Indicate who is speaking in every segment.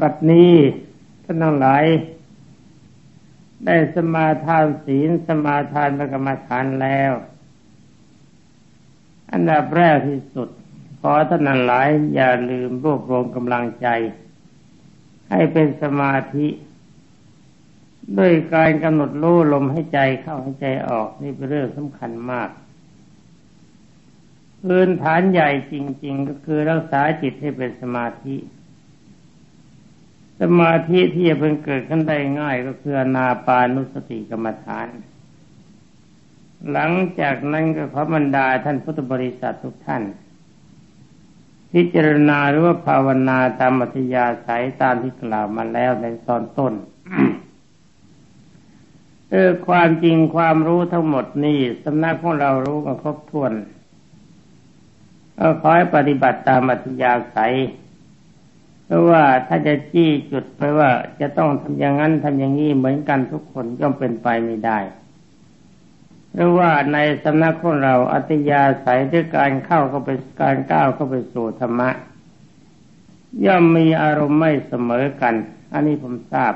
Speaker 1: บัดนี้ท่านทั้งหลาย ได้สมาทานศีลสมาทานพระกรรมฐานแล้ว อันดับแรกที่สุด ขอท่านทั้งหลาย อย่าลืมรวบรวมกำลังใจ ให้เป็นสมาธิ ด้วยการกำหนดรู้ลมให้ใจเข้าให้ใจออกนี่เป็นเรื่องสำคัญมากพื้นฐานใหญ่จริง ๆ ก็คือรักษาจิตให้เป็นสมาธิ สมาธิที่จะเป็นเกิดขึ้นได้ง่ายก็คือนาปานุสติกรรมฐาน หลังจากนั้นก็ขอบรรดาท่านพุทธบริษัททุกท่าน พิจารณาหรือว่าภาวนาตามมัธยาสายตามที่กล่าวมาแล้วในตอนต้นเออความจริงความรู้ทั้งหมดนี่สำนักของเรารู้กันครบถ้วนก็ขอให้ปฏิบัติตามอัธยาศัย เพราะว่าถ้าจะจี้จุดไปว่าจะต้องทำอย่างนั้นทำอย่างนี้เหมือนกันทุกคนย่อมเป็นไปไม่ได้หรือว่าในสำนักของเราอัตยาศัยด้วยการเข้าเข้าไปการก้าวเข้าไปสู่ธรรมะ ย่อมมีอารมณ์ไม่เสมอกัน อันนี้ผมทราบ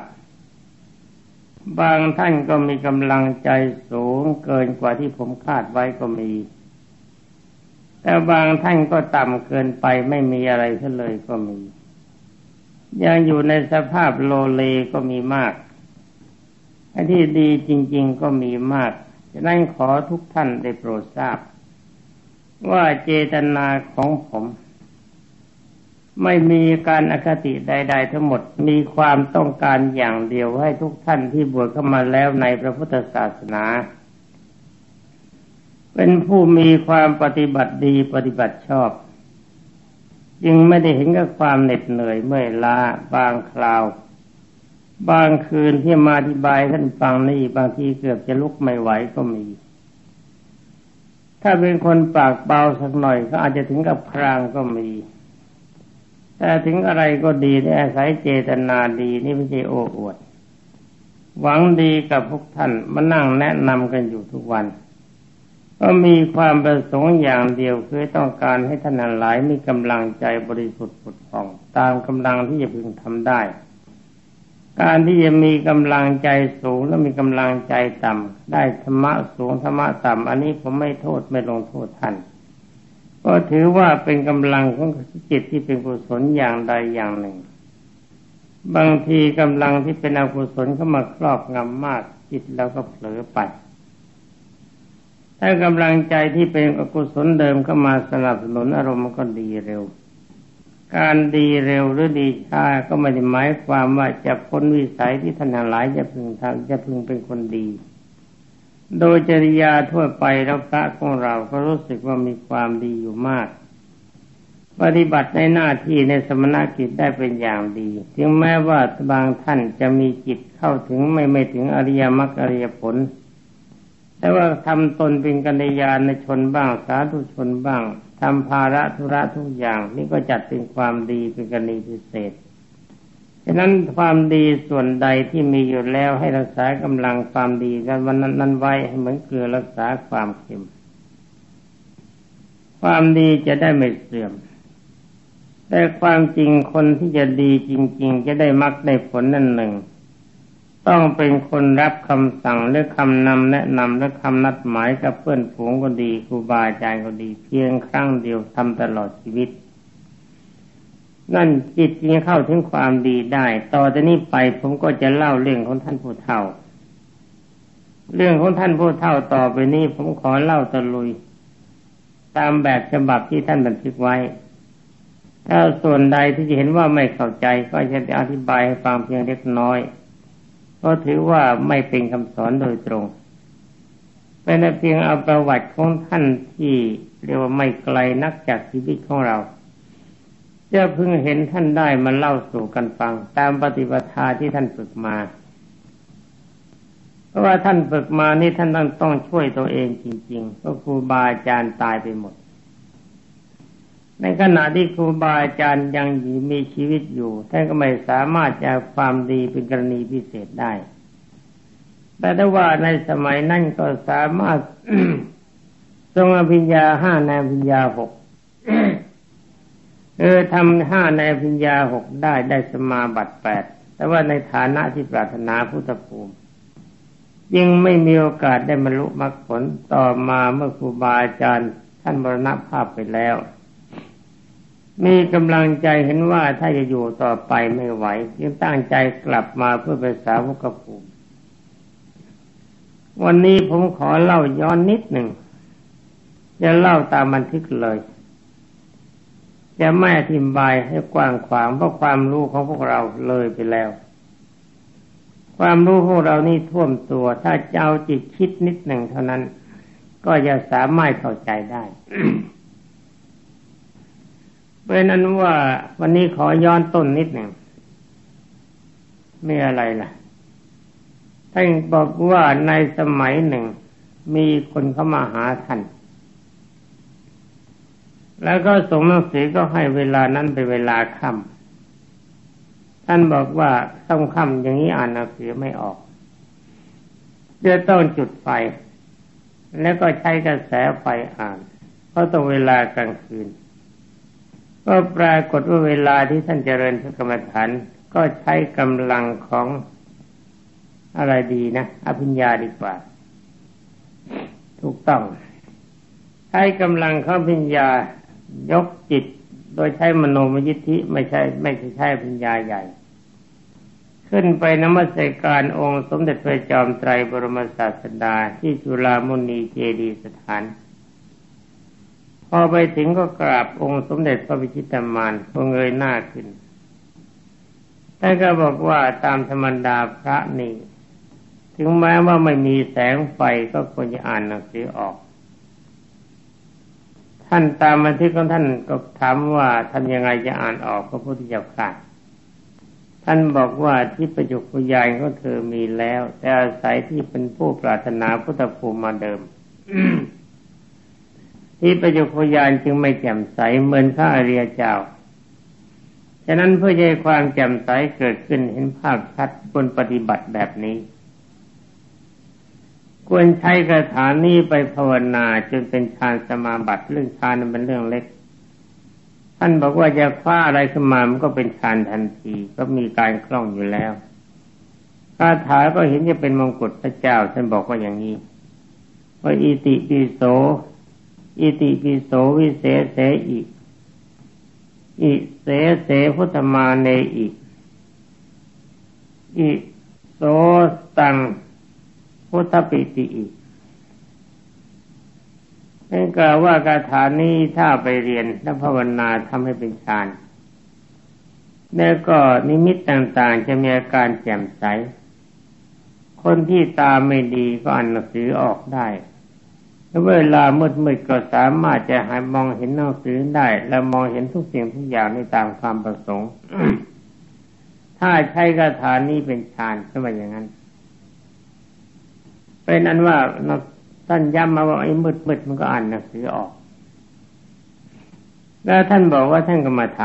Speaker 1: บางท่านก็มีกำลังใจสูงเกินกว่าที่ผมคาดไว้ก็มีแต่บางท่านก็ต่ำเกินไปไม่มีอะไรเลยก็มี ยังอยู่ในสภาพโลเลก็มีมากอันที่ดีจริง ๆก็มีมากฉะนั้นขอทุกท่านได้โปรดทราบ ว่าเจตนาของผม ไม่มีการอคติใด ๆ ทั้งหมดมีความต้องการอย่างเดียวให้ทุกท่านที่บวชเข้ามาแล้วในพระพุทธศาสนา เป็นผู้มีความปฏิบัติดีปฏิบัติชอบ จึงไม่ได้เห็นกับความเหน็ดเหนื่อยเมื่อยล้าบางคราว บางคืนที่มาอธิบายท่านฟังนี่บางทีเกือบจะลุกไม่ไหวก็มี ถ้าเป็นคนปากเบาสักหน่อยก็อาจจะถึงกับครางก็มี แต่ถึงอะไรก็ดีได้อาศัยเจตนาดีนี่ไม่ใช่โอ้อวด หวังดีกับพวกท่านมานั่งแนะนำกันอยู่ทุกวัน ก็มีความประสงค์อย่างเดียวคือต้องการให้ท่านหลายมีกำลังใจบริสุทธิ์ผุดผ่อง ตามกำลังที่จะพึงทำได้ การที่จะมีกำลังใจสูงและมีกำลังใจต่ำได้ธรรมะสูงธรรมะต่ำอันนี้ผมไม่โทษไม่ลงโทษท่านก็ถือว่าเป็นกำลังของจิตที่เป็นกุศลอย่างใดอย่างหนึ่ง บางทีกำลังที่เป็นอกุศลเข้ามาครอบงำมากจิตแล้วก็เผลอไป ถ้ากำลังใจที่เป็นอกุศลเดิมเข้ามาสนับสนุนอารมณ์มันก็ดีเร็ว การดีเร็วหรือดีช้าก็ไม่ได้หมายความว่าจะพ้นวิสัยที่ท่านหลายจะพึงทำจะพึงเป็นคนดี โดยจริยาทั่วไปแล้วพระของเราก็รู้สึกว่ามีความดีอยู่มาก ปฏิบัติในหน้าที่ในสมณกิจได้เป็นอย่างดี ถึงแม้ว่าบางท่านจะมีจิตเข้าถึงไม่ไม่ถึงอริยมรรคอริยผล แต่ว่าทำตนเป็นกัญญาณชนบ้างสาธุชนบ้างทำภาระธุระทุกอย่าง นี่ก็จัดเป็นความดีเป็นกรณีพิเศษฉะนั้นความดีส่วนใดที่มีอยู่แล้วให้รักษากำลังความดีกันวันนั้นนั้นไว้ให้เหมือนเกลือรักษาความเค็ม ความดีจะได้ไม่เสื่อม แต่ความจริงคนที่จะดีจริง ๆ จะได้มักได้ผลนั่นหนึ่ง ต้องเป็นคนรับคำสั่งหรือคำนำแนะนำและคำนัดหมายกับเพื่อนฝูงก็ดีครูบาอาจารย์ก็ดี เพียงครั้งเดียวทำตลอดชีวิต นั่นจิตจึงเข้าถึงความดีได้ ต่อจากนี้ไปผมก็จะเล่าเรื่องของท่านผู้เฒ่า เรื่องของท่านผู้เฒ่าต่อไปนี้ผมขอเล่าตะลุย ตามแบบฉบับที่ท่านบันทึกไว้ถ้าส่วนใดที่จะเห็นว่าไม่เข้าใจก็จะอธิบายให้ฟังเพียงเล็กน้อย ก็ถือว่าไม่เป็นคำสอนโดยตรง เป็นเพียงเอาประวัติของท่านที่เรียกว่าไม่ไกลนักจากชีวิตของเราจะพึงเห็นท่านได้มาเล่าสู่กันฟัง ตามปฏิปทาที่ท่านฝึกมา เพราะว่าท่านฝึกมานี่ท่านต้องต้องช่วยตัวเองจริงๆเพราะครูบาอาจารย์ตายไปหมด ในขณะที่ครูบาอาจารย์ยังมีชีวิตอยู่ท่านก็ไม่สามารถจะความดีเป็นกรณีพิเศษได้ แต่ถ้าว่าในสมัยนั้นก็สามารถทรงอภิญญาห้าในอภิญญาหกเออทำห้าในพิญญาหกได้ได้สมาบัติแปดแต่ว่าในฐานะที่ปรารถนาพุทธภูมิยังไม่มีโอกาสได้บรรลุมรรคผลต่อมาเมื่อครูบาอาจารย์ท่านมรณภาพไปแล้ว มีกำลังใจเห็นว่าถ้าจะอยู่ต่อไปไม่ไหวจึงตั้งใจกลับมาเพื่อไปสาวกภูมิ วันนี้ผมขอเล่าย้อนนิดหนึ่งจะเล่าตามบันทึกเลย จะไม่อธิบายให้กว้างขวางเพราะความรู้ของพวกเราเลยไปแล้ว ความรู้ของเรานี่ท่วมตัว ถ้าเจ้าจิตคิดนิดหนึ่งเท่านั้น ก็จะสามารถเข้าใจได้ ราะนั้นว่าวันนี้ขอย้อนต้นนิดหนึ่งไม่อะไรล่ะท่านบอกว่าในสมัยหนึ่ง มีคนเข้ามาหาท่านแล้วก็ส่งหนังสือก็ให้เวลานั้นเป็นเวลาค่ำท่านบอกว่าต้องค่ำอย่างนี้อ่านหนังสือไม่ออกจะต้องจุดไฟ แล้วก็ใช้กระแสไฟอ่าน เพราะต้องเวลากลางคืน ก็ปรากฏว่าเวลาที่ท่านเจริญพระกรรมฐานก็ใช้กำลังของอะไรดีนะอภิญญาดีกว่า ถูกต้องใช้กำลังของอภิญญายกจิต โดยใช้มโนมยิทธิไม่ใช่ ไม่ใช่ใช้ปัญญาใหญ่ ขึ้นไปนมัสการองค์สมเด็จพระจอมไตรบรมศาสดาที่จุฬามุนีเจดีสถาน พอไปถึงก็กราบองค์สมเด็จพระวิชิตามานพงเงยหน้าขึ้นท่านก็บอกว่าตามธรรมดาพระนี่ ถึงแม้ว่าไม่มีแสงไฟก็ควรจะอ่านหนังสือออก ท่านตามบันทึกของท่านก็ถามว่าท่านยังไงจะอ่านออกพระพุทธเจ้าค่ะท่านบอกว่าที่ประจุกุยานก็เธอมีแล้ว แต่อาศัยที่เป็นผู้ปรารถนาพุทธภูมิมาเดิม ที่ประจุกุยานจึงไม่แจ่มใสเหมือนพระอริยเจ้า ฉะนั้นเพื่อให้ความแจ่มใสเกิดขึ้นเห็นภาพชัดควรปฏิบัติแบบนี้ ควรใช้คาถานี้ไปภาวนาจนเป็นฌานสมาบัติเรื่องฌานมันเป็นเรื่องเล็ก ท่านบอกว่าจะคว้าอะไรขึ้นมามันก็เป็นฌานทันทีก็มีการคล่องอยู่แล้วคาถาก็เห็นจะเป็นมงกุฎพระเจ้าท่านบอกว่าอย่างนี้ว่าอิติปิโส อิติปิโสวิเศษเสอิอิเสเสพุทธมาเนอิอิโสตังพุทธปิติอีกนั่นกล่าวว่าคาถานี้ถ้าไปเรียนและภาวนาทำให้เป็นฌานแล้วก็นิมิตต่างๆ จะมีอาการแจ่มใส คนที่ตาไม่ดีก็อ่านหนังสือออกได้ เวลามืดๆก็สามารถจะหายมองเห็นหนังสือได้ และมองเห็นทุกสิ่งทุกอย่างในตามความประสงค์ ถ้าใช้คาถานี้เป็นฌานก็ว่าอย่างนั้น เป็นอันว่าท่านย้ำมาว่าไอ้มืดมืดมันก็อ่านหนังสือออก แล้วท่านบอกว่าท่านก็มาท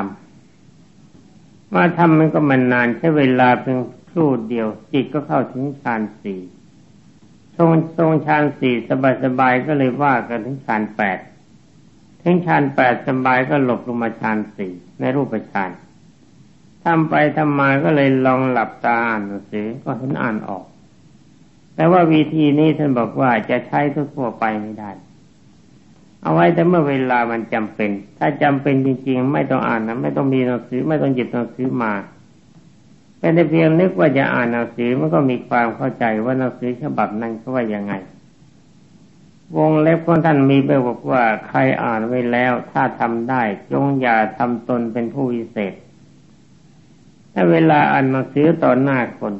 Speaker 1: ำมาทำมันก็มันนานใช้เวลาเพียงครู่เดียว จิตก็เข้าถึงฌานสี่ ทรงทรงฌานสี่สบายสบายก็เลยว่ากันถึงฌานแปดถึงฌานแปดสบายก็หลบลงมาฌานสี่ในรูปฌานทำไปทำมาก็เลยลองหลับตาอ่านหนังสือก็เห็นอ่านออก แต่ว่าวิธีนี้ท่านบอกว่าจะใช้ทั่วไปไม่ได้ เอาไว้แต่เมื่อเวลามันจำเป็น ถ้าจำเป็นจริง ๆ ไม่ต้องอ่านนะไม่ต้องมีหนังสือไม่ต้องหยิบหนังสือมา แต่เพียงนึกว่าจะอ่านหนังสือมันก็มีความเข้าใจว่าหนังสือฉบับนั้นเขาว่ายังไง วงเล็บของท่านมีไปบอกว่าใครอ่านไว้แล้ว ถ้าทำได้จงอย่าทำตนเป็นผู้วิเศษ ถ้าเวลาอ่านหนังสือต่อหน้าคน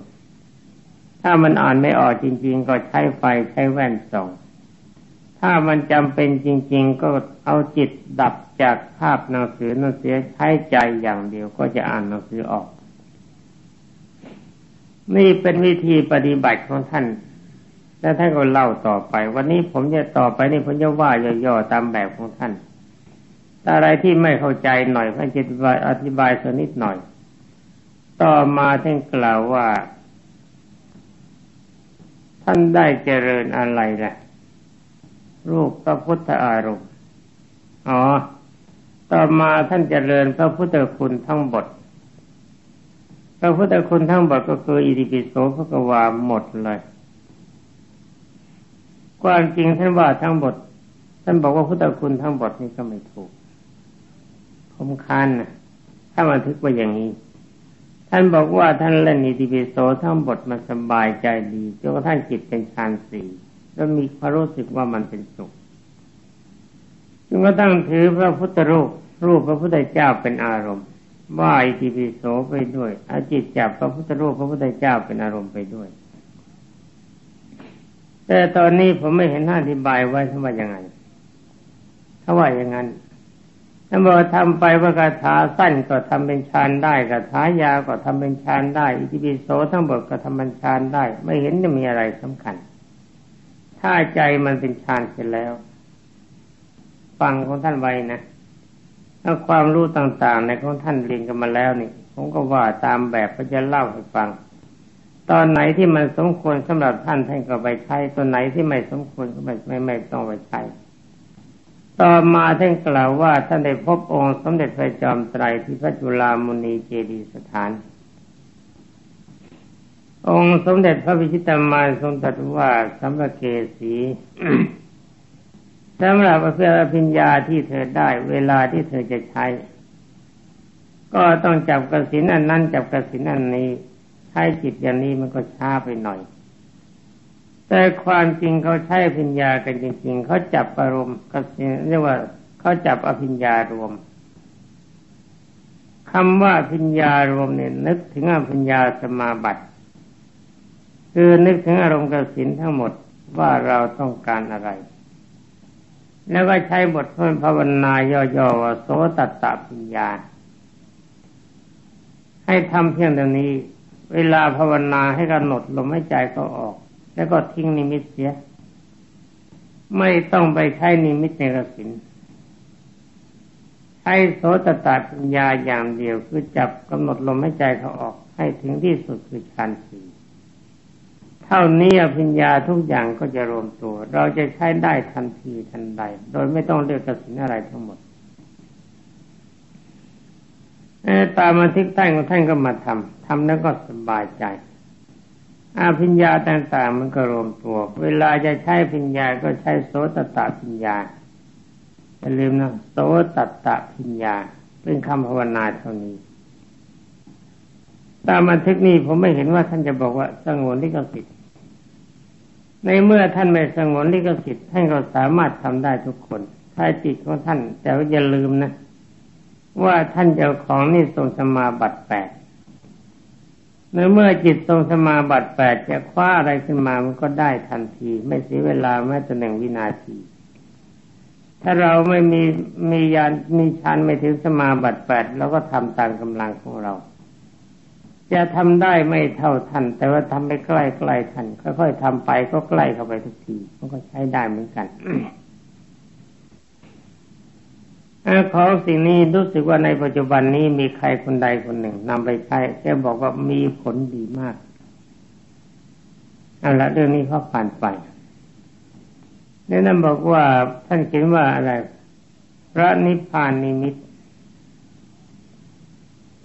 Speaker 1: ถ้ามันอ่านไม่ออกจริง ๆ ก็ใช้ไฟใช้แว่นส่องถ้ามันจำเป็นจริง ๆ ก็เอาจิตดับจากภาพหนังสือหนังสือใช้ใจอย่างเดียวก็จะอ่านหนังสือออก นี่เป็นวิธีปฏิบัติของท่าน แล้วท่านก็เล่าต่อไป วันนี้ผมจะต่อไปนี่ผมจะว่าย่อๆตามแบบของท่านอะไรที่ไม่เข้าใจหน่อยท่านจะอธิบายสักนิดหน่อย ต่อมาท่านกล่าวว่า ท่านได้เจริญอะไรล่ะ รูปพระพุทธอารมณ์ อ๋อ ต่อมาท่านเจริญพระพุทธคุณทั้งบท พระพุทธคุณทั้งบทก็คืออิติปิโสพระกวาหมดเลยความจริงท่านว่าทั้งบทท่านบอกว่าพุทธคุณทั้งบทนี่ก็ไม่ถูกผมค้านนะถ้าบันทึกว่าอย่างนี้ ท่านบอกว่าท่านเล่นอิติปิโสทั้งบทมันสบายใจดีจนกระทั่งจิตเป็นฌานสี่แล้วมีความรู้สึกว่ามันเป็นสุขจนกระทั่งถือพระพุทธรูปรูปพระพุทธเจ้าเป็นอารมณ์ ว่าอิติปิโสไปด้วยอาจิตจับพระพุทธรูปพระพุทธเจ้าเป็นอารมณ์ไปด้วย แต่ตอนนี้ผมไม่เห็นท่านอธิบายไว้ทำไมยังไงถ้าว่าอย่างนั้นถ้าบอกทำไปว่าคาถาสั้นก็ทำเป็นฌานได้คาถายาวก็ทำเป็นฌานได้ อิติปิโสทั้งหมดก็ทำเป็นฌานได้ ไม่เห็นจะมีอะไรสำคัญ ถ้าใจมันเป็นฌานเสร็จแล้ว ฟังของท่านไว้นะ ถ้าความรู้ต่างๆในของท่านเรียนกันมาแล้วนี่ผมก็ว่าตามแบบก็จะเล่าให้ฟัง ตอนไหนที่มันสมควรสำหรับท่านท่านก็ไปใช้ตอนไหนที่ไม่สมควรก็ไม่ไม่ไม่ต้องไปใช้ต่อมาท่านกล่าวว่าท่านได้พบองค์สมเด็จพระจอมไตรที่พระจุลามุนีเจดีสถาน องค์สมเด็จพระวิชิตามานทรงตรัสว่าสัมภเกสี สำหรับเพื่ออภิญญาที่เธอได้เวลาที่เธอจะใช้ ก็ต้องจับกระสินอันนั้น จับกระสินอันนี้ใช้จิตอย่างนี้มันก็ช้าไปหน่อย แต่ความจริงเขาใช้อภิญญากันจริง ๆเขาจับอารมณ์กระสินเรียกว่าเขาจับอภิญญารวมคำว่าพิญญารวมเนี่ยนึกถึงอภิญญาสมาบัติ คือนึกถึงอารมณ์กสินทั้งหมดว่าเราต้องการอะไร แล้วก็ใช้บทพภาวนาย่อๆว่าโสตัตตปัญญา ให้ทำเพียงเท่านี้ เวลาภาวนาให้กำหนดลมหายใจก็ออก แล้วก็ทิ้งนิมิตเสีย ไม่ต้องไปใช้นิมิตในกสินใช้โสตตาปัญญาอย่างเดียวคือจับกำหนดลมหายใจเขาออก ให้ถึงที่สุดคือฌานสี เท่านี้อภิญญาทุกอย่างก็จะรวมตัว เราจะใช้ได้ทันทีทันใด โดยไม่ต้องเลือกกสินอะไรทั้งหมดตามมาทิกท่านของท่านก็มาทำทำแล้วก็สบายใจอาพิญญาต่างๆ มันก็รวมตัว เวลาจะใช้พิญญาก็ใช้โสตตะพิญญาอย่าลืมนะโสตตะพิญญา เป็นคำภาวนาเท่านี้ ตามบันทึกนี้ผมไม่เห็นว่าท่านจะบอกว่าสงวนที่กสิทธิ ในเมื่อท่านไม่สงวนลิขสิทธิ์ท่านก็สามารถทำได้ทุกคนถ้าจิตของท่าน แต่ว่าอย่าลืมนะ ว่าท่านเจ้าของนี่ทรงสมาบัติแปดในเมื่อจิตทรงสมาบัติแปดจะคว้าอะไรขึ้นมามันก็ได้ทันที ไม่เสียเวลาแม้แต่หนึ่งวินาที ถ้าเราไม่มีมียานมีฌานไม่ถึงสมาบัติแปดเราก็ทำตามกำลังของเรา จะทำได้ไม่เท่าท่าน แต่ว่าทำไปใกล้ใกล้ท่านค่อยๆทำไปก็ใกล้เข้าไปทุกทีมันก็ใช้ได้เหมือนกันของสิ่งนี้รู้สึกว่าในปัจจุบันนี้มีใครคนใดคนหนึ่งนำไปใช้แค่บอกว่ามีผลดีมากเอาละเรื่องนี้เขาผ่านไปเนี่นั่นบอกว่าท่านเขียนว่าอะไร พระนิพพานนิมิต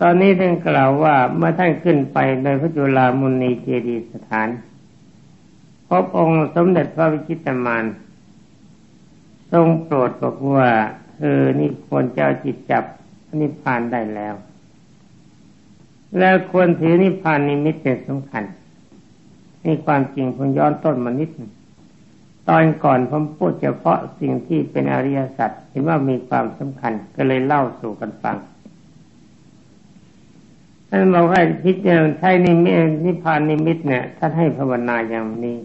Speaker 1: ตอนนี้ท่านกล่าวว่าเมื่อท่านขึ้นไปในพระจุลามุนีเจดีสถาน พบองค์สมเด็จพระวิชิตามานทรงโปรดบอกว่าเออนี่ควรเจะจิตจับนิพพานได้แล้ว แล้วควรถือนิพพานนิมิตเป็นสำคัญนี่ความจริงผมย้อนต้นมานิดตอนก่อนผมพูดเฉพาะสิ่งที่เป็นอริยสัจเห็นว่ามีความสำคัญก็เลยเล่าสู่กันฟัง ท่านบอกให้พิจารณาใช้นิมิตนิพพานนิมิตเนี่ยท่านให้ภาวนาอย่างนี้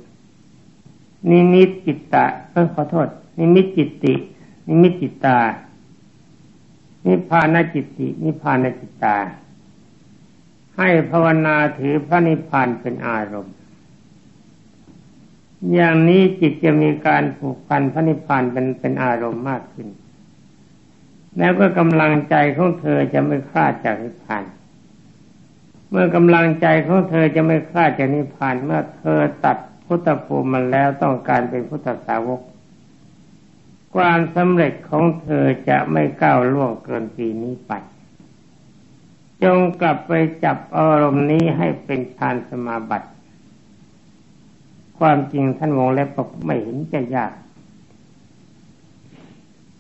Speaker 1: นิมิตจิตตะเออขอโทษ นิมิตจิตติ นิมิตจิตตา นิพพานจิตติ นิพพานจิตตา ให้ภาวนาถือพระนิพพานเป็นอารมณ์ อย่างนี้จิตจะมีการผูกพันพระนิพพานเป็นเป็นอารมณ์มากขึ้น แล้วก็กำลังใจของเธอจะไม่คลาดจากนิพพาน เมื่อกำลังใจของเธอจะไม่คลาดจากนิพพานเมื่อเธอตัดพุทธภูมิมันแล้วต้องการเป็นพุทธสาวก ความสำเร็จของเธอจะไม่ก้าวล่วงเกินปีนี้ไป จงกลับไปจับอารมณ์นี้ให้เป็นฌานสมาบัติ ความจริงท่านวงเล็บบอกไม่เห็นจะยาก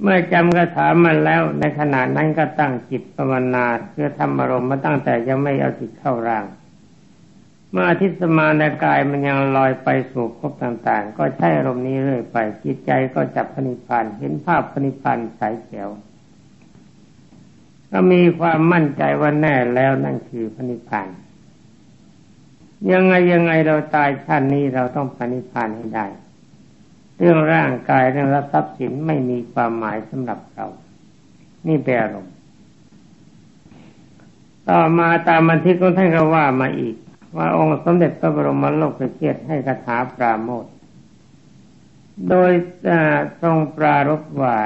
Speaker 1: เมื่อจำกระถามันแล้ว ในขณะนั้นก็ตั้งจิตภาวนาเพื่อทำอารมณ์มาตั้งแต่ยังไม่เอาจิตเข้าร่าง เมื่ออาทิตย์สมานกายมันยังลอยไปสู่ภพต่าง ๆ ก็ใช้อารมณ์นี้เรื่อยไปจิตใจก็จับพนิพานธ์เห็นภาพพนิพานใสแจ๋วก็มีความมั่นใจว่าแน่แล้วนั่นคือพนิพานธ์ยังไงยังไงเราตายชาตินี้เราต้องพนิพานให้ได้ เรื่องร่างกายเรื่องทรัพย์สินไม่มีความหมายสำหรับเรา นี่เป็นอารมต่อมาตามบันทึกของท่านก็ว่ามาอีก ว่าองค์สมเด็จพระบรมโลกเกียรติให้คาถาปราโมทโดยทรงปรารบว่า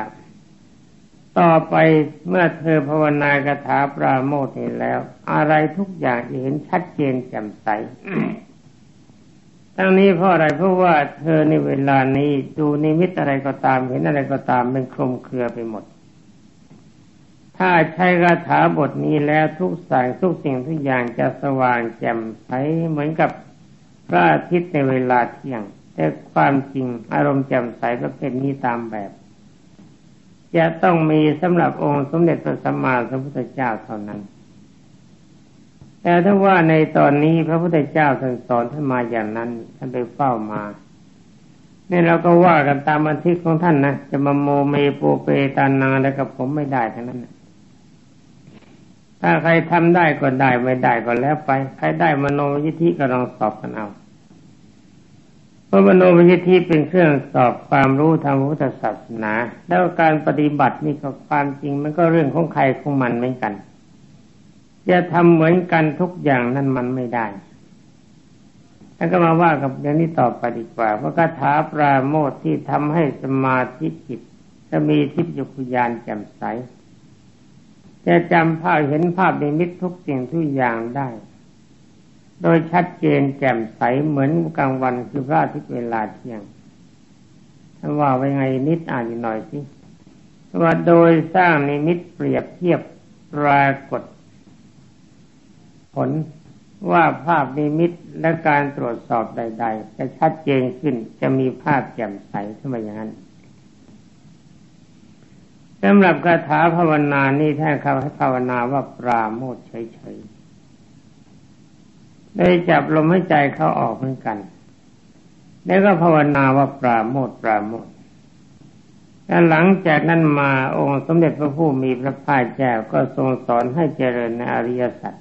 Speaker 1: ต่อไปเมื่อเธอภาวนาคาถาปราโมทเห็นแล้ว อะไรทุกอย่างเห็นชัดเจนแจ่มใส ทั้งนี้เพราะอะไรเพราะว่าเธอในเวลานี้ดูนิมิตอะไรก็ตามเห็นอะไรก็ตามเป็นคลุมเครือไปหมด ถ้าใช้คาถาบทนี้แล้วทุกสายทุกสิ่งทุกอย่างจะสว่างแจ่มใสเหมือนกับพระอาทิตย์ในเวลาเที่ยง แต่ความจริงอารมณ์แจ่มใสก็เป็นนี้ตามแบบจะต้องมีสำหรับองค์สมเด็จพระสัมมาสัมพุทธเจ้าเท่านั้น แต่ถ้าว่าในตอนนี้พระพุทธเจ้าท่านสอนท่านมาอย่างนั้นท่านไปเฝ้ามาเนี่ยเราก็ว่ากันตามบันทึกของท่านนะจะมาโมเมโปเปตานาแล้วกับผมไม่ได้ทั้งนั้นถ้าใครทำได้ก็ได้ไม่ได้ก็แล้วไป ใครได้มโนวิธิก็ลองสอบกันเอาเพราะมโนวิธิเป็นเครื่องสอบความรู้ทางพุทธศาสนา แล้วการปฏิบัตินี่ก็ความจริงมันก็เรื่องของใครของมันเหมือนกัน จะทำเหมือนกันทุกอย่างนั้นมันไม่ได้ แล้วก็มาว่ากับอย่างนี้ต่อไปดีกว่าว่าคาถาปราโมทที่ทำให้สมาธิจิตจะมีทิพยคุยานแจ่มใส จะจำภาพเห็นภาพในมิตทุกสิ่งทุกอย่างได้ โดยชัดเจนแจ่มใสเหมือนกลางวันคือพระอาทิตย์เวลาเที่ยงท่านว่าไว้ไงนิดอ่านอีกหน่อยสิว่าโดยสร้างนิมิตเปรียบเทียบปรากฏ ลว่าภาพนิมิตและการตรวจสอบใด ๆ จะชัดเจนขึ้นจะมีภาพแจ่มใสขึ้นมาอย่างนั้นสำหรับคาถาภาวนานี่ท่านเขาให้ภาวนาว่าปราโมทเฉยๆ ได้จับลมหายใจเข้าออกเหมือนกัน แล้วก็ภาวนาว่าปราโมทปราโมทแล้วหลังจากนั้นมาองค์สมเด็จพระผู้มีพระภาคเจ้าก็ทรงสอนให้เจริญในอริยสัจ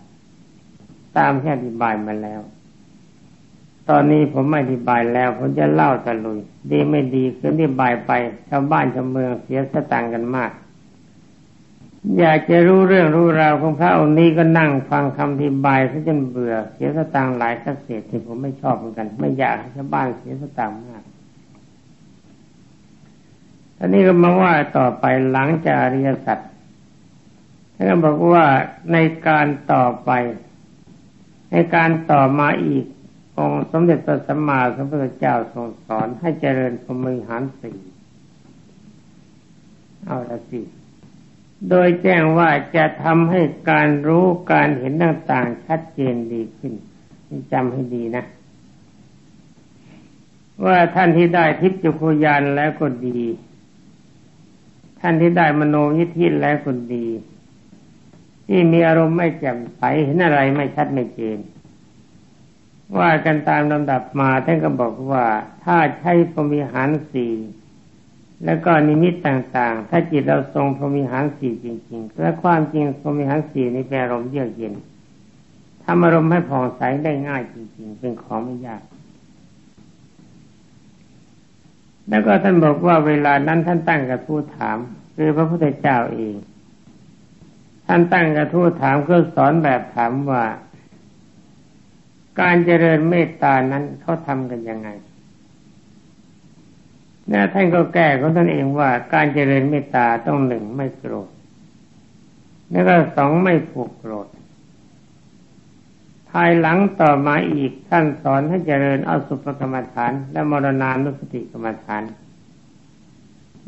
Speaker 1: ตามที่อธิบายมาแล้ว ตอนนี้ผมไม่อธิบายแล้ว ผมจะเล่าตะลุย ดีไม่ดีคืออธิบายไปชาวบ้านชาวเมืองเสียสตังกันมาก อยากจะรู้เรื่องรู้ราวของพระองค์นี้ก็นั่งฟังคำอธิบายซะจนเบื่อเสียสตังหลายเศษที่ผมไม่ชอบเหมือนกัน ไม่อยากให้ชาวบ้านเสียสตังมากท่านนี้ก็มาว่าต่อไปหลังจากอริยสัจท่านก็บอกว่าในการต่อไป ในการต่อมาอีก องค์สมเด็จพระสัมมาสัมพุทธเจ้าทรงสอนให้เจริญพรหมิหารสี่เอาละสิ โดยแจ้งว่าจะทำให้การรู้การเห็นต่างๆชัดเจนดีขึ้นจำให้ดีนะ ว่าท่านที่ได้ทิพย์จุคยานแล้วก็ดี ท่านที่ได้มโนยิทธิแล้วก็ดี ที่มีอารมณ์ไม่แจ่มใสเห็นอะไรไม่ชัดไม่เจน ว่ากันตามลำดับมาท่านก็บอกว่าถ้าใช้พรมิหารสี่แล้วก็นิมิตต่างๆ ถ้าจิตเราทรงพรมิหารสี่จริง ๆ และความจริงพรมิหารสี่นี่เป็นอารมณ์เยือกเย็นทำอารมณ์ให้ผ่องใสได้ง่ายจริง ๆ เป็นของไม่ยาก แล้วก็ท่านบอกว่าเวลานั้นท่านตั้งกระทู้ถาม คือพระพุทธเจ้าเอง ท่านตั้งกระทู้ถามเพื่อสอนแบบถามว่า การเจริญเมตตานั้นเขาทำกันยังไงนี่ท่านก็แก้ของท่านเองว่าการเจริญเมตตาต้องหนึ่งไม่โกรธแล้วก็สองไม่ผูกโกรธ ภายหลังต่อมาอีกท่านสอนให้เจริญอสุภกรรมฐาน และมรณานุสติกรรมฐาน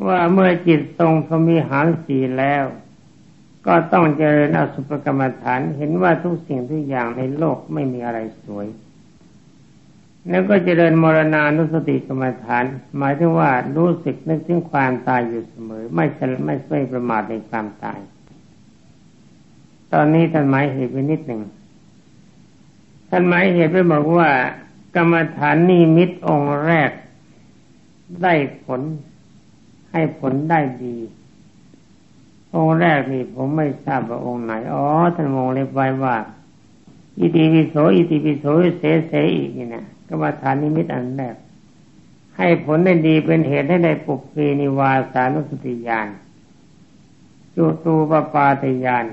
Speaker 1: ว่าเมื่อจิตทรงพมีหารสีแล้ว ก็ต้องเจริญอสุภกรรมฐานเห็นว่าทุกสิ่งทุกอย่างในโลกไม่มีอะไรสวย แล้วก็เจริญมรณานุสติกรรมฐาน หมายถึงว่ารู้สึกนึกถึงความตายอยู่เสมอ ไม่ไม่ไม่ประมาทในความตาย ตอนนี้ท่านหมายเหตุไปนิดหนึ่งท่านหมายเหตุไปบอกว่ากรรมฐานนิมิตองค์แรกได้ผลให้ผลได้ดี องค์แรกนี่ผมไม่ทราบว่าองค์ไหน อ๋อ ท่านมองเล็บไว้ว่า อิติปิโส อิติปิโสเสเสอีกนี่นะกรรมฐานนิมิตอันแรก ให้ผลได้ดีเป็นเหตุให้ได้ปุเพนิวาสานุสติญาณจุตูปปาตญาณ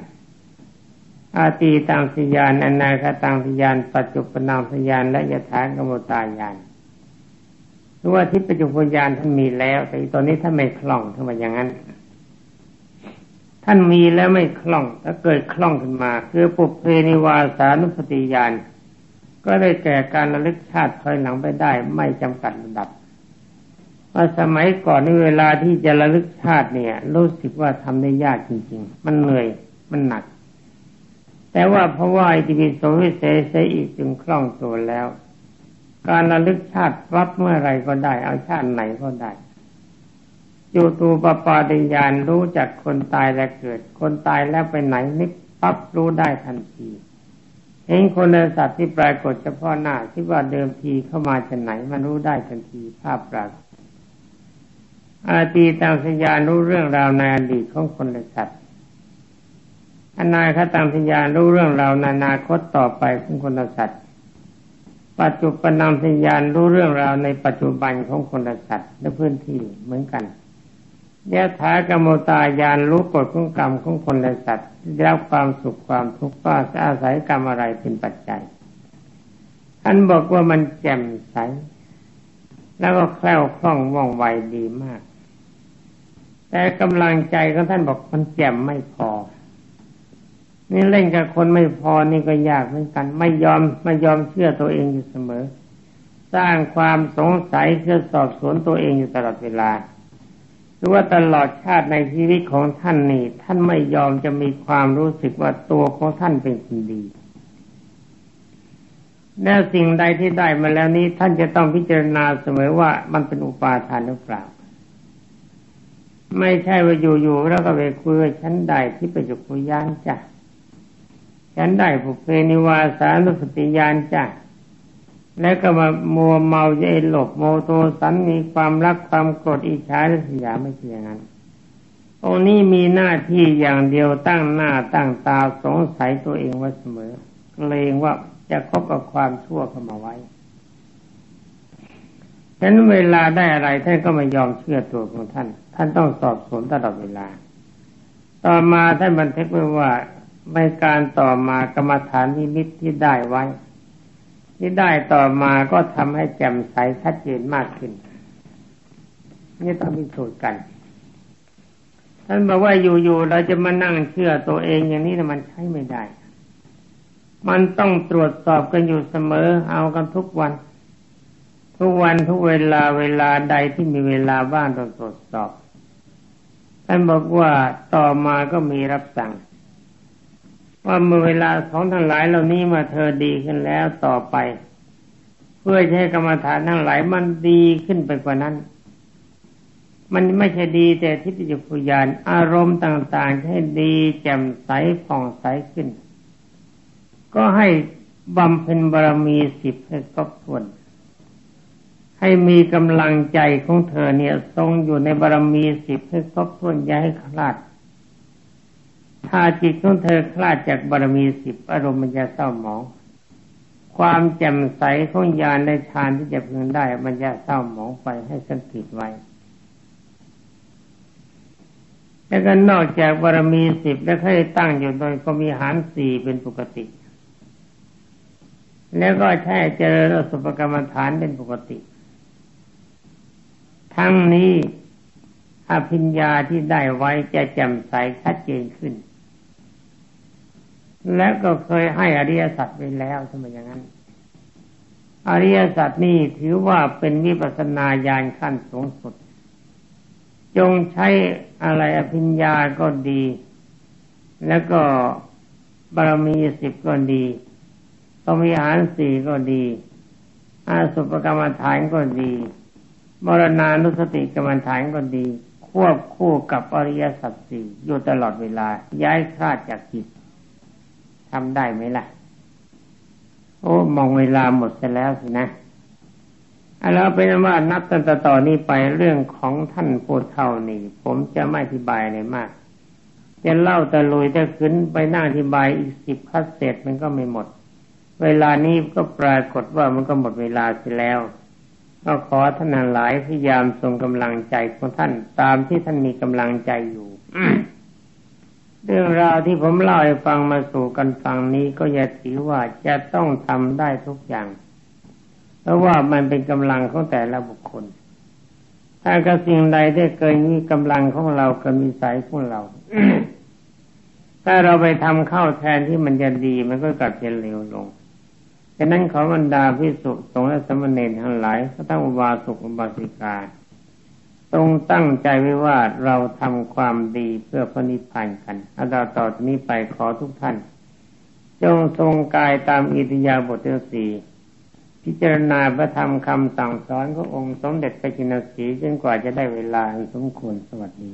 Speaker 1: อาตีตังสยานอนาคตังสยาน ปัจจุปนังสยานและยถากรรมตายานรู้ว่าทิพปัจจุปยานท่านมีแล้ว แต่ตอนนี้ท่านไม่คล่องทำไมอย่างนั้น ท่านมีแล้วไม่คล่องถ้าเกิดคล่องขึ้นมา คือปุเพนิวาสานุสติญาณก็ได้แก่การระลึกชาติถอยหลังไปได้ ไม่จำกัดระดับว่าสมัยก่อนในเวลาที่จะระลึกชาติเนี่ย รู้สึกว่าทำได้ยากจริง ๆ มันเหนื่อยมันหนัก แต่ว่าเพราะว่าอิติปิโสวิเศษอีกจึงคล่องตัวแล้ว การระลึกชาติรับเมื่อไรก็ได้ เอาชาติไหนก็ได้ จูตูปปาติญาณรู้จักคนตายและเกิด คนตายแล้วไปไหนนิบปั๊บรู้ได้ทันทีเห็นคนในสัตว์ที่ปรากฏเฉพาะหน้าที่ว่าเดิมทีเข้ามาจากไหนมันรู้ได้ทันทีภาพปรากฏอาตีตังสยารู้เรื่องราวในอดีตของคนและสัตว์อนาคตังพยารู้เรื่องราวนานาคตต่อไปของคนสัตว์ปัจจุบันนำพยารู้เรื่องราวในปัจจุบันของคนสัตว์และพื้นที่เหมือนกัน ยะถากรรมตายานรู้กฎของกรรมของคนและสัตว์รับความสุขความทุกข์ก็อาศัยกรรมอะไรเป็นปัจจัยท่านบอกว่ามันแจ่มใส แล้วก็แคล่วคล่องว่องไวดีมาก แต่กำลังใจของท่านบอกมันแจ่มไม่พอ นี่เล่นกับคนไม่พอนี่ก็ยากเหมือนกัน ไม่ยอมไม่ยอมเชื่อตัวเองอยู่เสมอ สร้างความสงสัยเพื่อสอบสวนตัวเองอยู่ตลอดเวลา หรือว่าตลอดชาติในชีวิตของท่านนี่ ท่านไม่ยอมจะมีความรู้สึกว่าตัวของท่านเป็นคนดีแล้วสิ่งใดที่ได้มาแล้วนี้ ท่านจะต้องพิจารณาเสมอว่ามันเป็นอุปาทานหรือเปล่า ไม่ใช่ว่าอยู่ๆแล้วก็ไปคุยฉันได้ที่ไปจุกุยานจ้ะฉันได้ผูกเพนิวาสานุสติญาณจ้ะ แล้วก็มามัวเมาเยหลบโมโตสันมีความรักความโกรธอิจฉาและสยาไม่ใช่อย่างนั้นองนี้มีหน้าที่อย่างเดียวตั้งหน้าตั้งตาสงสัยตัวเองไว้เสมอเกรงว่าจะคบกับความชั่วเข้ามาไว้ฉะนั้นเวลาได้อะไรท่านก็ไม่ยอมเชื่อตัวของท่าน ท่านต้องสอบสวนตลอดเวลา ต่อมาท่านบันทึกไว้ว่าในการต่อมากรรมฐานนิมิตที่ได้ไว้ ที่ได้ต่อมาก็ทำให้แจ่มใสชัดเจนมากขึ้น นี่ต้องพิสูจน์กัน ท่านบอกว่าอยู่ๆเราจะมานั่งเชื่อตัวเองอย่างนี้นะมันใช้ไม่ได้ มันต้องตรวจสอบกันอยู่เสมอ เอากันทุกวัน ทุกวันทุกเวลาเวลาใดที่มีเวลาว่างต้องตรวจสอบท่านบอกว่าต่อมาก็มีรับสั่ง ว่าเมื่อเวลาของทั้งหลายเหล่านี้มาเธอดีขึ้นแล้วต่อไป เพื่อให้กรรมฐานทั้งหลายมันดีขึ้นไปกว่านั้น มันไม่ใช่ดีแต่ทิฏฐิจุญาณอารมณ์ต่างๆให้ดีแจ่มใสผ่องใสขึ้น ก็ให้บำเพ็ญบารมีสิบให้ครบถ้วน ให้มีกำลังใจของเธอเนี่ยทรงอยู่ในบารมีสิบให้ครบถ้วนอย่าให้คลาด ถ้าจิตของเธอคลาดจากบารมีสิบอารมณ์มันจะเศร้าหมอง ความแจ่มใสของญาณในฌานที่จะพึงได้ มันจะเศร้าหมองไปให้สังกิตไว้แล้วก็นอกจากบารมีสิบแล้วให้ตั้งอยู่โดยก็มีหารสี่เป็นปกติ แล้วก็ใช้เจริญอสุภกรรมฐานเป็นปกติ ทั้งนี้อภิญญาที่ได้ไว้จะแจ่มใสชัดเจนขึ้น และก็เคยให้อริยสัจไปแล้วทำไมอย่างนั้น อริยสัจนี่ถือว่าเป็นวิปัสนาญาณขั้นสูงสุด จงใช้อะไรอภิญญาก็ดี แล้วก็บารมีสิบก็ดีต้องมีอาหารสี่ก็ดีอาสุปกรรมฐานก็ดีมรณานุสติกรรมฐานก็ดี ควบคู่กับอริยสัจสี่อยู่ตลอดเวลา ย้ายคลาดจากจิต ทำได้ไหมล่ะ โอ้มองเวลาหมดไปแล้วสินะแล้วเป็นว่านับตั้งแต่ต่อนนี้ไปเรื่องของท่านผู้เท่านี่ ผมจะไม่อธิบายอะไรมากจะเล่าแต่ลุยแต่ขึ้นไปนั่งอธิบายอีกสิบคัดเสร็จมันก็ไม่หมด เวลานี้ก็ปรากฏว่ามันก็หมดเวลาเสียแล้ว ก็ขอท่านหลายพยายามทรงกำลังใจของท่านตามที่ท่านมีกำลังใจอยู่ เรื่องราวที่ผมเล่าให้ฟังมาสู่กันฟังนี้ก็อย่าถือว่าจะต้องทำได้ทุกอย่าง เพราะว่ามันเป็นกำลังของแต่ละบุคคล ถ้ากระสิ่งใดได้เกินนี้กำลังของเรากับมีสายของเรา ถ้าเราไปทำเข้าแทนที่มันจะดีมันก็กลับจะเลวลงฉะนั้นขอบรรดาพิสุสงฆ์และสมณเณรทั้งหลายก็ต้องวาสุกบาสิกา ต้องตั้งใจไว้ว่าเราทำความดีเพื่อพระนิพพานกันอาตาต่อจากนี้ไปขอทุกท่าน จงทรงกายตามอิทยาบทที่สี่พิจารณาพระธรรมคำสั่งสอนขององค์สมเด็จพระจินสีจนกว่าจะได้เวลาสมควรสวัสดี